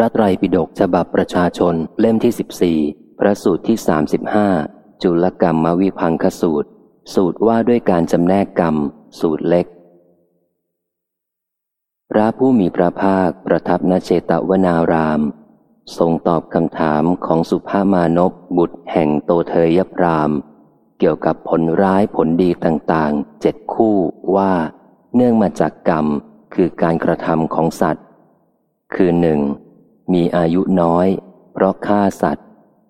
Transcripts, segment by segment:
พระไตรปิฎกฉบับประชาชนเล่มที่สิบสี่พระสูตรที่สามสิบห้าจุลกรรมมวิพังคสูตร สูตรว่าด้วยการจำแนกกรรม สูตรเล็ก พระผู้มีพระภาคประทับนเชตวนาราม ทรงตอบคำถามของสุภามานพบุตรแห่งโตเทยพรามเกี่ยวกับผลร้ายผลดีต่างๆเจ็ดคู่ว่าเนื่องมาจากกรรมคือการกระทำของสัตว์ คือหนึ่ง มีอายุน้อย เพราะฆ่าสัตว์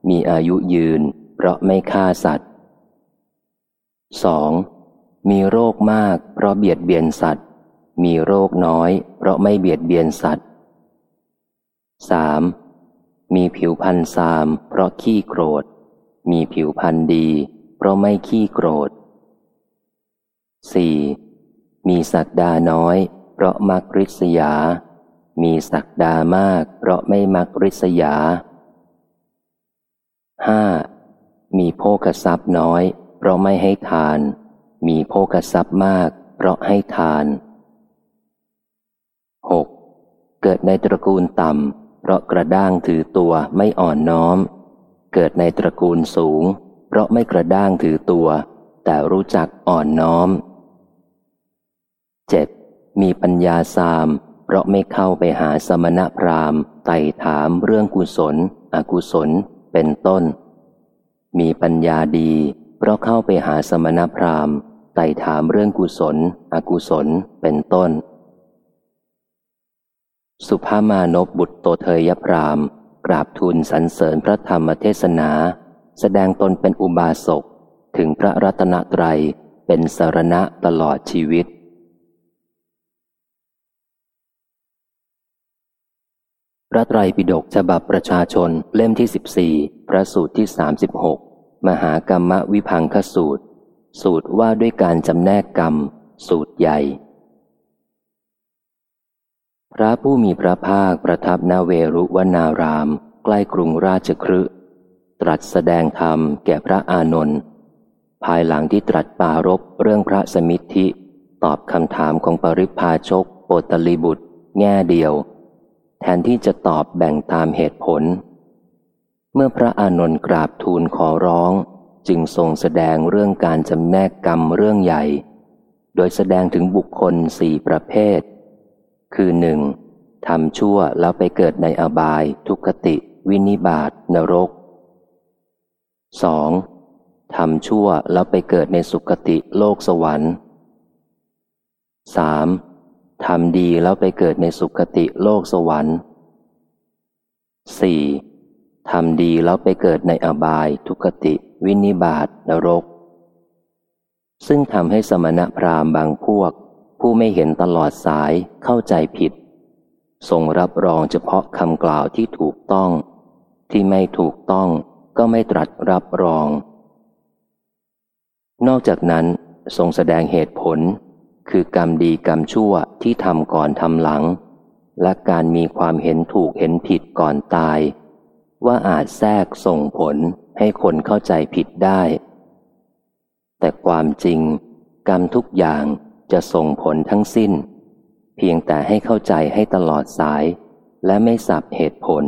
มีอายุยืน เพราะไม่ฆ่าสัตว์ 2. มีโรคมาก เพราะเบียดเบียนสัตว์ มีโรคน้อย เพราะไม่เบียดเบียนสัตว์ 3. มีผิวพันธ์ซาม เพราะขี้โกรธ มีผิวพันธ์ดี เพราะไม่ขี้โกรธ 4. มีสักดาน้อย เพราะมักริษยา มีศักดามาก เพราะไม่มักริษยาห้ามีโภกทรัพย์น้อย เพราะไม่ให้ทาน มีโภกทรัพย์มาก เพราะให้ทานหกเกิดในตระกูลต่ำ เพราะกระด้างถือตัวไม่อ่อนน้อม เกิดในตระกูลสูง เพราะไม่กระด้างถือตัว แต่รู้จักอ่อนน้อมเจ็ดมีปัญญาสาม เพราะไม่เข้าไปหาสมณพราหมณ์ไต่ถามเรื่องกุศล อกุศล เป็นต้น มีปัญญาดี เพราะเข้าไปหาสมณพราหมณ์ไต่ถามเรื่องกุศล อกุศล เป็นต้น สุภามานพบุตรโตเทยพรามกราบทูลสรรเสริญพระธรรมเทศนา แสดงตนเป็นอุบาสกถึงพระรัตนตรัยเป็นสารณะตลอดชีวิต พระไตรปิฎกฉบับประชาชนเล่มที่สิบสี่พระสูตรที่สามสิบหกมหากรรมวิพังคสูตร สูตรว่าด้วยการจำแนกกรรม สูตรใหญ่ พระผู้มีพระภาคประทับนาเวรุวนาราม ใกล้กรุงราชครืตรัสแสดงธรรมแก่พระอานนท์ภายหลังที่ตรัสปารบเรื่องพระสมิทธิ ตอบคำถามของปริพาชกโปตลีบุตร แง่เดียว แทนที่จะตอบแบ่งตามเหตุผล เมื่อพระอานนท์กราบทูลขอร้อง จึงทรงแสดงเรื่องการจำแนกกรรมเรื่องใหญ่ โดยแสดงถึงบุคคลสี่ประเภท คือหนึ่งทำชั่วแล้วไปเกิดในอบาย ทุกติ วินิบาตนรก 2. ทำชั่วแล้วไปเกิดในสุคติโลกสวรรค์ 3. ทำดีแล้วไปเกิดในสุคติโลกสวรรค์ 4. ทำดีแล้วไปเกิดในอบาย ทุกติ วินิบาตนรก ซึ่งทำให้สมณพราหมณ์บางพวก ผู้ไม่เห็นตลอดสายเข้าใจผิด ทรงรับรองเฉพาะคำกล่าวที่ถูกต้อง ที่ไม่ถูกต้องก็ไม่ตรัสรับรอง นอกจากนั้นทรงแสดงเหตุผล คือกรรมดีกรรมชั่วที่ทำก่อนทำหลัง และการมีความเห็นถูกเห็นผิดก่อนตาย ว่าอาจแทรกส่งผลให้คนเข้าใจผิดได้ แต่ความจริง กรรมทุกอย่างจะส่งผลทั้งสิ้น เพียงแต่ให้เข้าใจให้ตลอดสาย และไม่สับเหตุผล